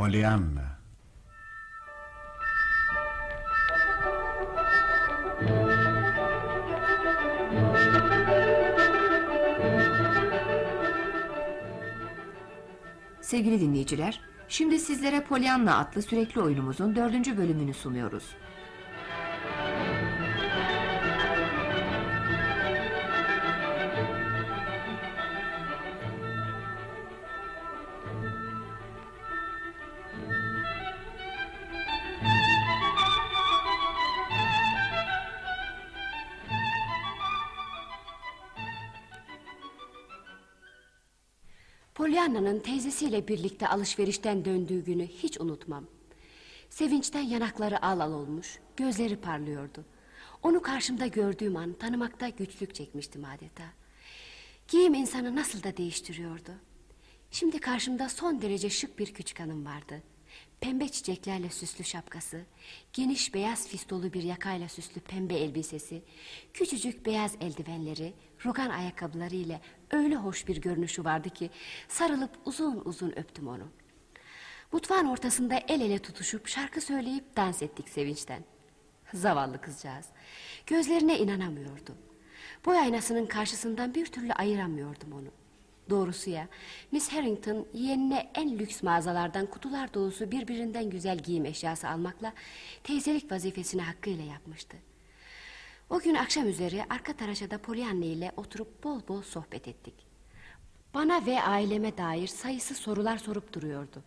Pollyanna. Sevgili dinleyiciler, şimdi sizlere Pollyanna adlı sürekli oyunumuzun dördüncü bölümünü sunuyoruz. Pollyanna'nın teyzesiyle birlikte alışverişten döndüğü günü hiç unutmam. Sevinçten yanakları al al olmuş, gözleri parlıyordu. Onu karşımda gördüğüm an tanımakta güçlük çekmiştim adeta. Giyim insanı nasıl da değiştiriyordu. Şimdi karşımda son derece şık bir küçük hanım vardı. Pembe çiçeklerle süslü şapkası, geniş beyaz fistolu bir yakayla süslü pembe elbisesi, küçücük beyaz eldivenleri, rogan ayakkabıları ile öyle hoş bir görünüşü vardı ki sarılıp uzun uzun öptüm onu. Mutfağın ortasında el ele tutuşup şarkı söyleyip dans ettik sevinçten. Zavallı kızcağız. Gözlerine inanamıyordu. Boy aynasının karşısından bir türlü ayıramıyordum onu. Doğrusu ya Miss Harrington yeğenine en lüks mağazalardan kutular dolusu birbirinden güzel giyim eşyası almakla teyzelik vazifesini hakkıyla yapmıştı. O gün akşam üzeri arka taraşada Pollyanna ile oturup bol bol sohbet ettik. Bana ve aileme dair sayısı sorular sorup duruyordu.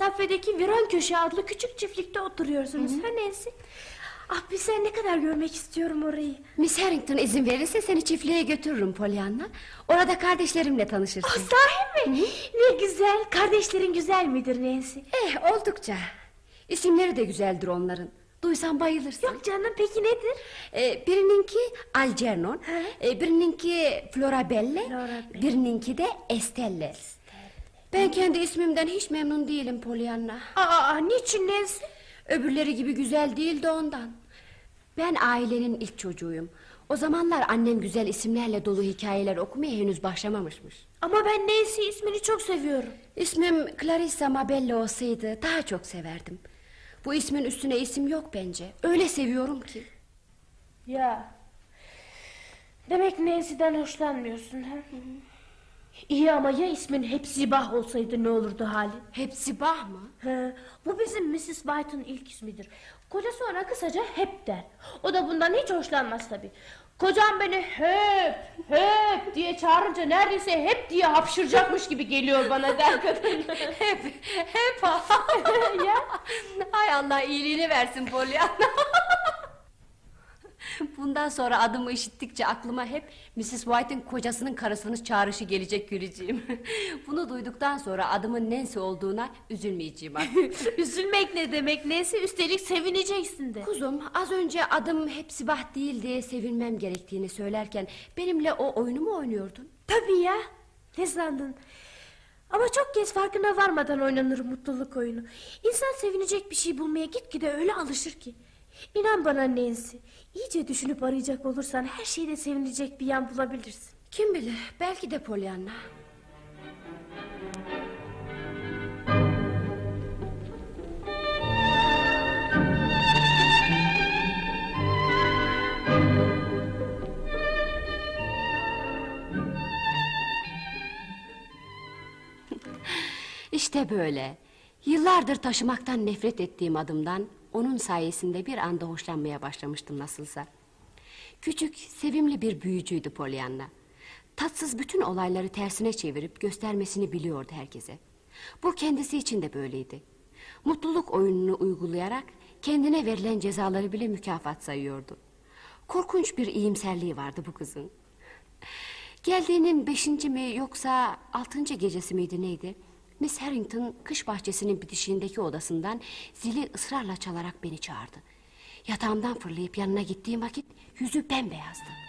Mesafedeki Viran Köşe adlı küçük çiftlikte oturuyorsunuz. Ha Nancy? Ah bir sen ne kadar görmek istiyorum orayı. Miss Harrington izin verirse seni çiftliğe götürürüm Pollyanna. Orada kardeşlerimle tanışırsın. Ah sahi mi? Ne güzel. Kardeşlerin güzel midir Nancy? Eh oldukça. İsimleri de güzeldir onların. Duysan bayılırsın. Yok canım peki nedir? Ee, birininki Algernon, e, birininki Florabelle, Florabelle. birininki de Estelle. Ben kendi ismimden hiç memnun değilim Pollyanna. Aa niçin Nancy? Öbürleri gibi güzel değil de ondan. Ben ailenin ilk çocuğuyum. O zamanlar annem güzel isimlerle dolu hikayeler okumaya henüz başlamamışmış. Ama ben Nancy ismini çok seviyorum. İsmim Clarissa Mabelle olsaydı daha çok severdim. Bu ismin üstüne isim yok bence. Öyle seviyorum ki. Ya. Demek Nancy'den hoşlanmıyorsun ha? İyi ama ya ismin hep Zibah olsaydı ne olurdu hali? Hepsi bah mı? He, bu bizim Mrs. White'ın ilk ismidir. Kocası ona kısaca hep der. O da bundan hiç hoşlanmaz tabii. Kocam beni hep hep diye çağırınca neredeyse hep diye hapşıracakmış gibi geliyor bana der kadın. Hep, hep ya. Hay Allah iyiliğini versin Pollyanna. Bundan sonra adımı işittikçe aklıma hep Mrs. White'ın kocasının karısını çağrışı gelecek güleceğim. Bunu duyduktan sonra adımın Nancy olduğuna üzülmeyeceğim artık. Üzülmek ne demek neyse üstelik sevineceksin de. Kuzum az önce adım hep Sibah değil diye sevinmem gerektiğini söylerken benimle o oyunu mu oynuyordun? Tabii ya. Ne sandın? Ama çok kez farkına varmadan oynanır mutluluk oyunu. İnsan sevinecek bir şey bulmaya gitgide öyle alışır ki. İnan bana Nancy. iyice düşünüp arayacak olursan her şeyde sevinecek bir yan bulabilirsin. Kim bilir belki de Pollyanna. İşte böyle. Yıllardır taşımaktan nefret ettiğim adımdan onun sayesinde bir anda hoşlanmaya başlamıştım nasılsa. Küçük, sevimli bir büyücüydü Pollyanna. Tatsız bütün olayları tersine çevirip göstermesini biliyordu herkese. Bu kendisi için de böyleydi. Mutluluk oyununu uygulayarak kendine verilen cezaları bile mükafat sayıyordu. Korkunç bir iyimserliği vardı bu kızın. Geldiğinin beşinci mi yoksa altıncı gecesi miydi neydi? Miss Harrington kış bahçesinin bitişiğindeki odasından zili ısrarla çalarak beni çağırdı. Yatağımdan fırlayıp yanına gittiğim vakit yüzü bembeyazdı.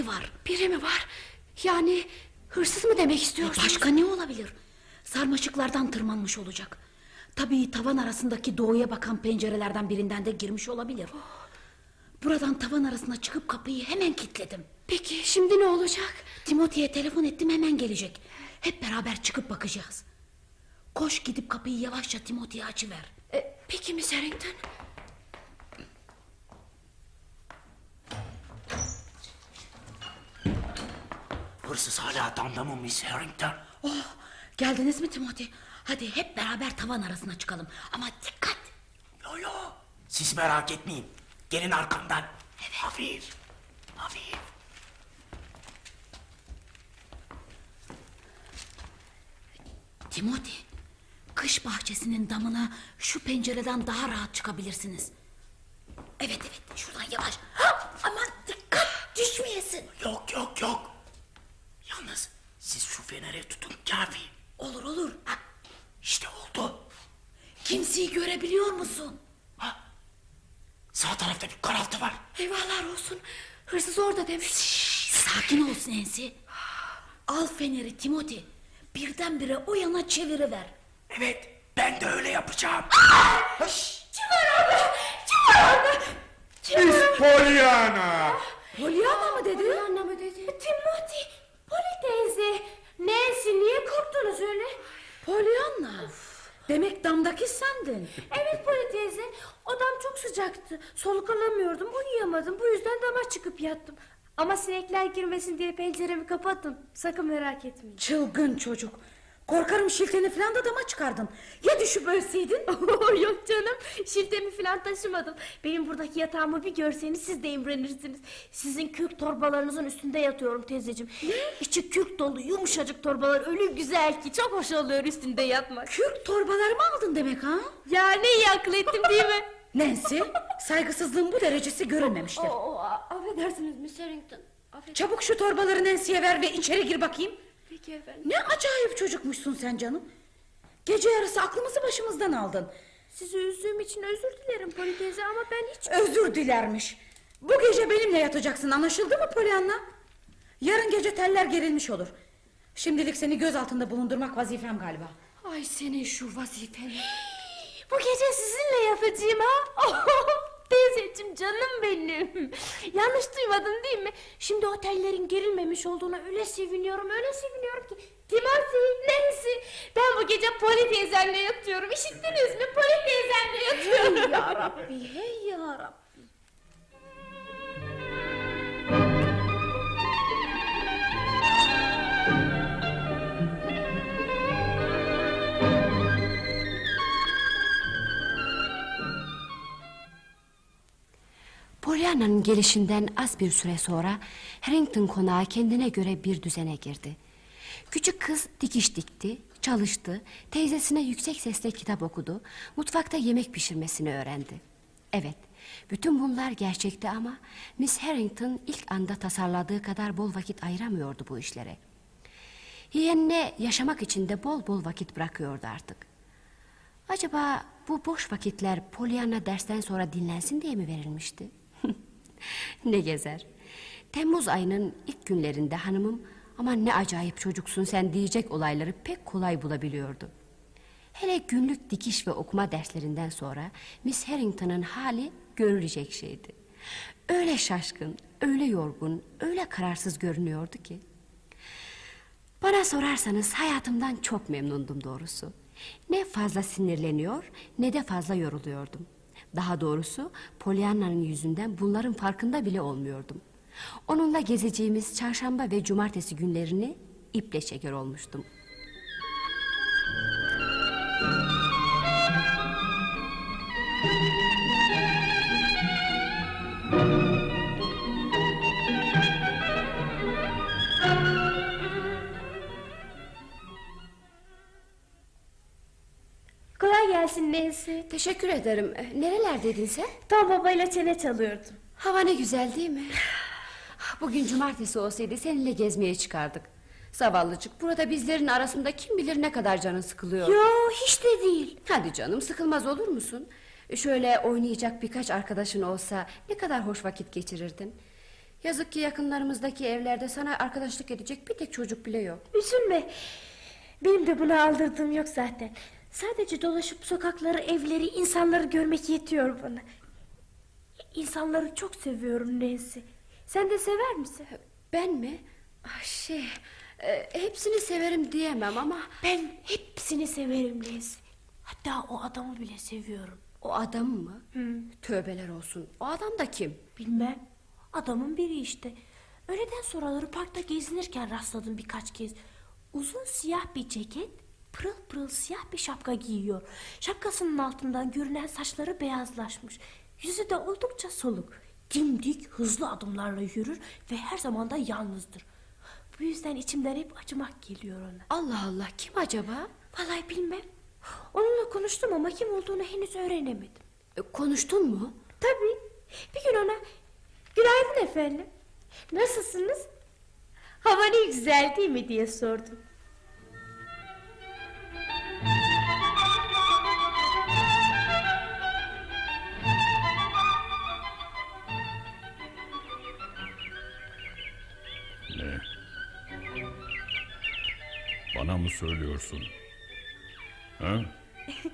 Biri var. Biri mi var? Yani hırsız mı demek istiyorsun? Başka ne olabilir? Sarmaşıklardan tırmanmış olacak. Tabii tavan arasındaki doğuya bakan pencerelerden birinden de girmiş olabilir. Buradan tavan arasına çıkıp kapıyı hemen kilitledim. Peki şimdi ne olacak? Timothy'ye telefon ettim hemen gelecek. Hep beraber çıkıp bakacağız. Koş gidip kapıyı yavaşça Timothy'ye açıver. E, peki Miss Harrington? Hırsız hala damda mı Miss Harrington? Oh, geldiniz mi Timothy? Hadi hep beraber tavan arasına çıkalım. Ama dikkat. Yo yo. Siz merak etmeyin. Gelin arkamdan. Evet. Hafif. Hafif. Timothy, kış bahçesinin damına şu pencereden daha rahat çıkabilirsiniz. Evet evet şuradan yavaş. Ha, aman dikkat düşmeyesin. Yok yok yok. Feneri tutun kafi. Olur olur. Ha, İşte oldu. kimseyi görebiliyor musun? Ha. Sağ tarafta bir karaltı var. Eyvahlar olsun. Hırsız orada demiş. Sakin ol Nancy. Al feneri Timothy. Birdenbire o yana çeviriver. Evet ben de öyle yapacağım. Miss Pollyanna. Pollyanna mı dedi? Anne mı dedi? Timothy, Polly teyze. Nancy niye korktunuz öyle? Pollyanna. Demek damdaki sendin. Evet Polly teyze. Odam çok sıcaktı. Soluk alamıyordum. Uyuyamadım. Bu yüzden dama çıkıp yattım. Ama sinekler girmesin diye penceremi kapattım. Sakın merak etmeyin. Çılgın çocuk. Korkarım şilteni falan da dama çıkardın. Ya düşüp ölseydin? Yok canım. Şiltemi falan taşımadım. Benim buradaki yatağımı bir görseniz siz de imrenirsiniz. Sizin kürk torbalarınızın üstünde yatıyorum teyzeciğim. İçi kürk dolu yumuşacık torbalar öyle güzel ki çok hoş oluyor üstünde yatmak. Kürk torbalarımı aldın demek ha? Ya ne iyi akıl ettim değil mi? Nancy, saygısızlığın bu derecesi görülmemiştir. Affedersiniz Miss Harrington. Affedersiniz. Çabuk şu torbaları Nancy'ye ver ve içeri gir bakayım. Peki efendim. Ne acayip çocukmuşsun sen canım. Gece yarısı aklımızı başımızdan aldın. Sizi üzdüğüm için özür dilerim Polly teyze ama ben hiç... Özür dilermiş. Bu gece benimle yatacaksın anlaşıldı mı Pollyanna? Yarın gece teller gerilmiş olur. Şimdilik seni göz altında bulundurmak vazifem galiba. Ay senin şu vazifeni. Bu gece sizinle yatacağım ha? Teyzeciğim canım benim. Yanlış duymadın değil mi? Şimdi otellerin gerilmemiş olduğuna öyle seviniyorum, öyle seviniyorum ki. Timothy, Nancy, ben bu gece Polly teyzemle yatıyorum. İşittiniz mi? Polly teyzemle yatıyorum. ya Rabbi, hey ya Pollyanna'nın gelişinden az bir süre sonra Harrington konağı kendine göre bir düzene girdi. Küçük kız dikiş dikti, çalıştı, teyzesine yüksek sesle kitap okudu, mutfakta yemek pişirmesini öğrendi. Evet, bütün bunlar gerçekti ama Miss Harrington ilk anda tasarladığı kadar bol vakit ayıramıyordu bu işlere. Yeğenine yaşamak için de bol bol vakit bırakıyordu artık. Acaba bu boş vakitler Pollyanna dersten sonra dinlensin diye mi verilmişti? Ne gezer. Temmuz ayının ilk günlerinde hanımım aman ne acayip çocuksun sen diyecek olayları pek kolay bulabiliyordu. Hele günlük dikiş ve okuma derslerinden sonra Miss Harrington'ın hali görülecek şeydi. Öyle şaşkın, öyle yorgun, öyle kararsız görünüyordu ki. Bana sorarsanız hayatımdan çok memnundum doğrusu. Ne fazla sinirleniyor ne de fazla yoruluyordum. Daha doğrusu Pollyanna'nın yüzünden bunların farkında bile olmuyordum. Onunla gezeceğimiz çarşamba ve cumartesi günlerini iple çeker olmuştum. Teşekkür ederim. E, Nerelerdeydin sen? Tam babayla çene çalıyordum. Hava ne güzel değil mi? Bugün cumartesi olsaydı seninle gezmeye çıkardık. Zavallıcık burada bizlerin arasında kim bilir ne kadar canın sıkılıyor. Yo hiç de değil. Hadi canım sıkılmaz olur musun? Şöyle oynayacak birkaç arkadaşın olsa ne kadar hoş vakit geçirirdin. Yazık ki yakınlarımızdaki evlerde sana arkadaşlık edecek bir tek çocuk bile yok. Üzülme. Benim de buna aldırdığım yok zaten. Sadece dolaşıp sokakları, evleri, insanları görmek yetiyor bana. İnsanları çok seviyorum Nancy. Sen de sever misin? Ben mi? Ah, Şey, e, hepsini severim diyemem ama Ben hepsini severim Nancy. Hatta o adamı bile seviyorum. o adam mı? Tövbeler olsun. O adam da kim? Bilmem. Adamın biri işte. Öğleden sonraları parkta gezinirken rastladım birkaç kez. Uzun siyah bir ceket, pırıl pırıl siyah bir şapka giyiyor. Şapkasının altından görünen saçları beyazlaşmış. Yüzü de oldukça soluk. Dimdik, hızlı adımlarla yürür ve her zaman da yalnızdır. Bu yüzden içimden hep acımak geliyor ona. Allah Allah kim acaba? Vallahi bilmem. Onunla konuştum ama kim olduğunu henüz öğrenemedim. E, konuştun mu? Tabii. Bir gün ona günaydın efendim. Nasılsınız? Hava ne güzel değil mi diye sordum. Ne? Bana mı söylüyorsun? Ha?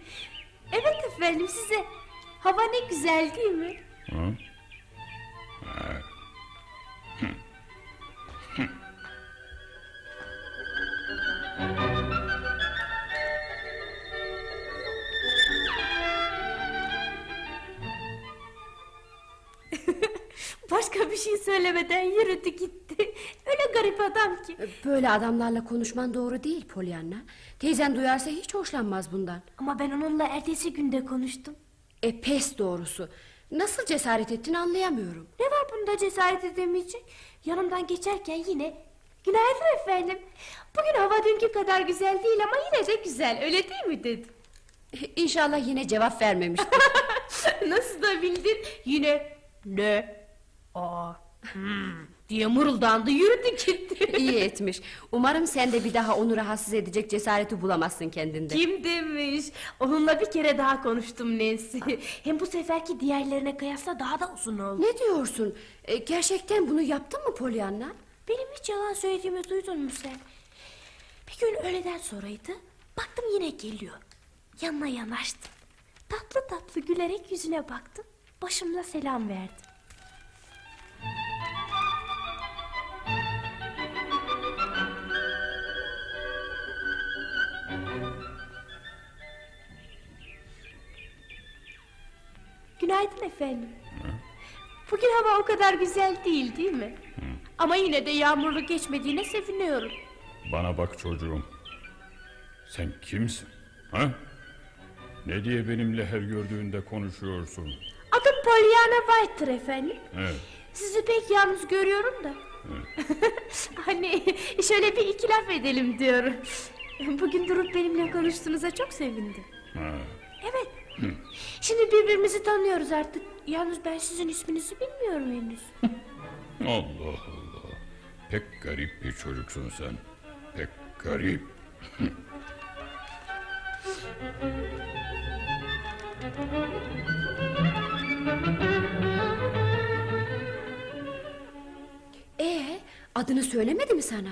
Evet efendim size. Hava ne güzel değil mi? Ha? Başka bir şey söylemeden yürüdü gitti. Garip adam ki. E, Böyle adamlarla konuşman doğru değil Pollyanna. Teyzen duyarsa hiç hoşlanmaz bundan. Ama ben onunla ertesi günde konuştum. E pes doğrusu. Nasıl cesaret ettin anlayamıyorum. Ne var bunda cesaret edemeyecek? Yanımdan geçerken yine... Günaydın efendim. Bugün hava dünkü kadar güzel değil ama yine de güzel. Öyle değil mi dedim. E, İnşallah yine cevap vermemiştir. Nasıl da bildin? Yine ne? Aa, hmm, diye mırıldandı yürüdü gitti. İyi etmiş. Umarım sen de bir daha onu rahatsız edecek cesareti bulamazsın kendinde. Kim demiş? Onunla bir kere daha konuştum Nancy. Hem bu seferki diğerlerine kıyasla daha da uzun oldu. Ne diyorsun? E, gerçekten bunu yaptın mı Pollyanna? Benim hiç yalan söylediğimi duydun mu sen? Bir gün öğleden sonraydı. Baktım yine geliyor. Yanına yanaştım. Tatlı tatlı gülerek yüzüne baktım. Başımla selam verdim. Efendim. Bugün hava o kadar güzel değil değil mi? Ama yine de yağmurlu geçmediğine seviniyorum. Bana bak çocuğum. Sen kimsin? Ha? Ne diye benimle her gördüğünde konuşuyorsun? Adım Pollyanna White'tır efendim. Evet. Sizi pek yalnız görüyorum da. hani şöyle bir iki laf edelim diyorum. Bugün durup benimle konuştuğunuza çok sevindim. Ha. Evet. Şimdi birbirimizi tanıyoruz artık. Yalnız ben sizin isminizi bilmiyorum henüz. Allah Allah. Pek garip bir çocuksun sen. Pek garip. E adını söylemedi mi sana?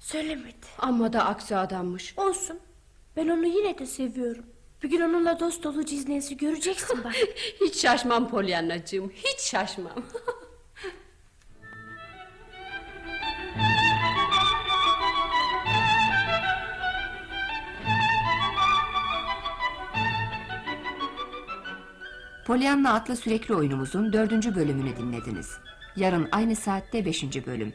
Söylemedi. Amma da aksi adammış. Olsun. Ben onu yine de seviyorum. Bir gün onunla dost olacağız Nancy göreceksin bak. Hiç şaşmam Pollyanna'cığım. Hiç şaşmam. Pollyanna adlı sürekli oyunumuzun dördüncü bölümünü dinlediniz. Yarın aynı saatte beşinci bölüm.